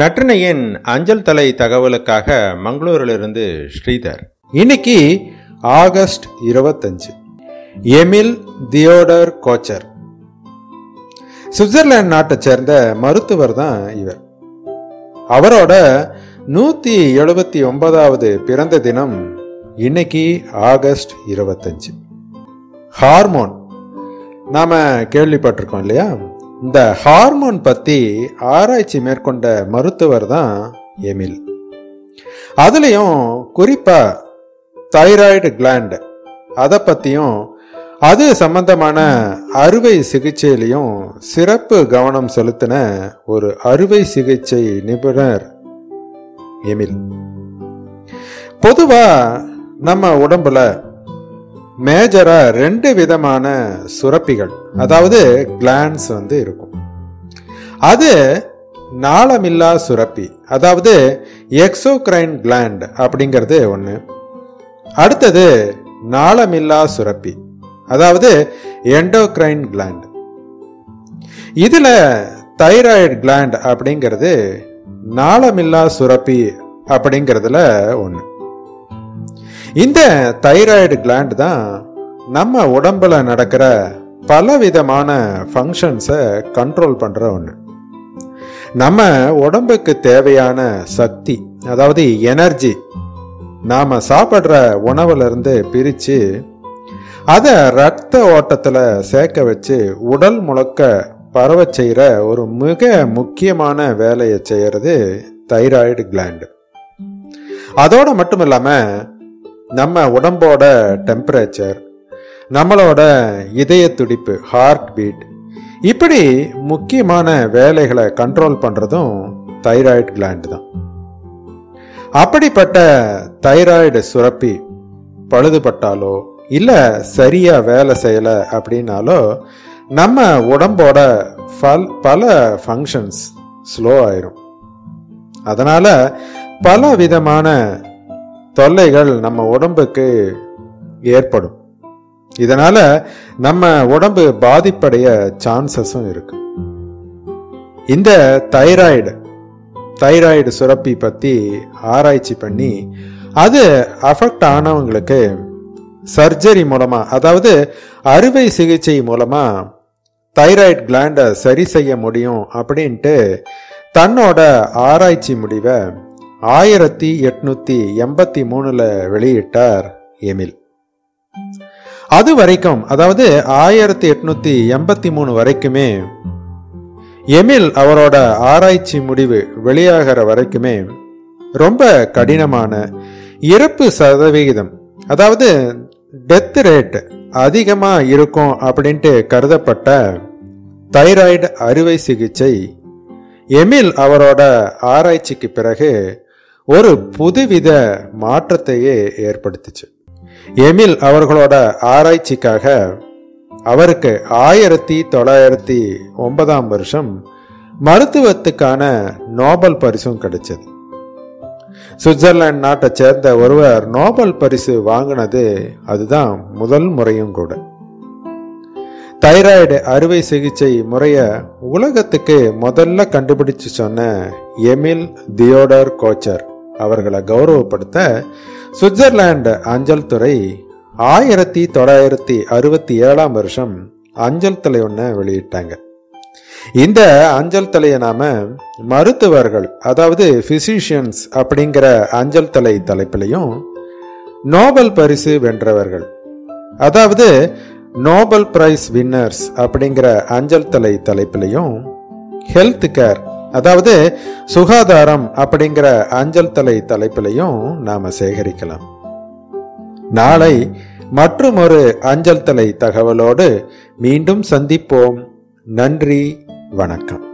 நற்றினையின் அஞ்சல் தலை தகவலுக்காக மங்களூரிலிருந்து ஸ்ரீதர். இன்னைக்கு ஆகஸ்ட் இருபத்தஞ்சு. Emil Theodore Kochhar. சுவிட்சர்லாந்து நாட்டை சேர்ந்த மருத்துவர் தான் இவர். அவரோட நூத்தி எழுபத்தி ஒன்பதாவது பிறந்த தினம் இன்னைக்கு ஆகஸ்ட் இருபத்தஞ்சு. ஹார்மோன். நாம கேள்விப்பட்டிருக்கோம் இல்லையா? இந்த ஹார்மோன் பத்தி ஆராய்ச்சி மேற்கொண்ட மருத்துவர் தான் எமில். அதுலேயும் குறிப்பா தைராய்டு கிளாண்ட் அதை பற்றியும் அது சம்பந்தமான அறுவை சிகிச்சையிலையும் சிறப்பு கவனம் செலுத்தின ஒரு அறுவை சிகிச்சை நிபுணர் எமில். பொதுவா நம்ம உடம்புல மேஜரா ரெண்டு விதமான சுரப்பிகள் அதாவது கிளான்ஸ் வந்து இருக்கும். அது நாளமில்லா சுரப்பி அதாவது எக்ஸோக்ரைன் கிளாண்ட் அப்படிங்கிறது ஒன்று அடுத்தது நாளமில்லா சுரப்பி அதாவது எண்டோக்ரைன் கிளாண்ட் இதில் தைராய்டு கிளாண்ட் அப்படிங்கிறது நாளமில்லா சுரப்பி அப்படிங்கிறதுல ஒன்று இந்த தைராய்டு கிளாண்ட் தான் நம்ம உடம்புல நடக்கிற பல விதமான ஃபங்க்ஷன்ஸை கண்ட்ரோல் பண்ணுற ஒன்று நம்ம உடம்புக்கு தேவையான சக்தி அதாவது எனர்ஜி நாம் சாப்பிட்ற உணவுலேருந்து பிரித்து அதை ரத்த ஓட்டத்தில் சேர்க்க வச்சு உடல் முழக்க பரவ செய்கிற ஒரு மிக முக்கியமான வேலையை செய்கிறது தைராய்டு கிளாண்டு அதோடு மட்டும் இல்லாமல் நம்ம உடம்போட டெம்பரேச்சர் நம்மளோட இதய துடிப்பு ஹார்ட் பீட் இப்படி முக்கியமான வேலைகளை கண்ட்ரோல் பண்ணுறதும் தைராய்டு கிளாண்ட் தான். அப்படிப்பட்ட தைராய்டு சுரப்பி பழுதுபட்டாலோ இல்லை சரியாக வேலை செய்யலை அப்படின்னாலோ நம்ம உடம்போட பல் பல ஃபங்க்ஷன்ஸ் ஸ்லோ ஆயிரும். அதனால் பல விதமான தொல்லைகள் நம்ம உடம்புக்கு ஏற்படும். இதனால நம்ம உடம்பு பாதிப்படைய சான்சஸும் இருக்கு. இந்த தைராய்டு தைராய்டு சுரப்பி பத்தி ஆராய்ச்சி பண்ணி அது அஃபெக்ட் ஆனவங்களுக்கு சர்ஜரி மூலமா அதாவது அறுவை சிகிச்சை மூலமா தைராய்டு கிளாண்டை சரி செய்ய முடியும் அப்படின்ட்டு தன்னோட ஆராய்ச்சி முடிவை ஆயிரத்தி எட்நூத்தி எண்பத்தி மூணுல வெளியிட்டார் எமில். அது வரைக்கும் அதாவது ஆயிரத்தி எட்நூத்தி எண்பத்தி மூணு வரைக்குமே எமில் அவரோட ஆராய்ச்சி முடிவு வெளியாகிற வரைக்குமே ரொம்ப கடினமான இறப்பு சதவிகிதம் அதாவது டெத் ரேட் அதிகமாக இருக்கும் அப்படின்ட்டு கருதப்பட்ட தைராய்டு அறுவை சிகிச்சை எமில் அவரோட ஆராய்ச்சிக்கு பிறகு ஒரு புதுவித மாற்றத்தையே ஏற்படுத்துச்சு. எமில் அவர்களோட ஆராய்ச்சிக்காக அவருக்கு ஆயிரத்தி தொள்ளாயிரத்தி ஒன்பதாம் வருஷம் மருத்துவத்துக்கான நோபல் பரிசும் கிடைச்சது. சுவிட்சர்லாந்து நாட்டை சேர்ந்த ஒருவர் நோபல் பரிசு வாங்கினது அதுதான் முதல் முறையும் கூட. தைராய்டு அறுவை சிகிச்சை முறைய உலகத்துக்கு முதல்ல கண்டுபிடிச்சு சொன்ன எமில் தியோடர் கோச்சர். அவர்களை கௌரவப்படுத்த சுவிட்சர்லாந்து அஞ்சல் துறை ஆயிரத்தி தொள்ளாயிரத்தி அறுபத்தி ஏழாம் வருஷம் அஞ்சல் தலை ஒன்று வெளியிட்டாங்க. இந்த அஞ்சல் தலையை நாம மருத்துவர்கள் அதாவது பிசிஷியன்ஸ் அப்படிங்கிற அஞ்சல் தலை தலைப்பிலையும் நோபல் பரிசு வென்றவர்கள் அதாவது நோபல் பிரைஸ் வின்னர்ஸ் அப்படிங்கிற அஞ்சல் தலை தலைப்பிலையும் ஹெல்த் கேர் அதாவது சுகாதாரம் அப்படிங்கிற அஞ்சல் தலை தலைப்பிலையும் நாம் சேகரிக்கலாம். நாளை மற்றும் ஒரு அஞ்சல் தலை தகவலோடு மீண்டும் சந்திப்போம். நன்றி வணக்கம்.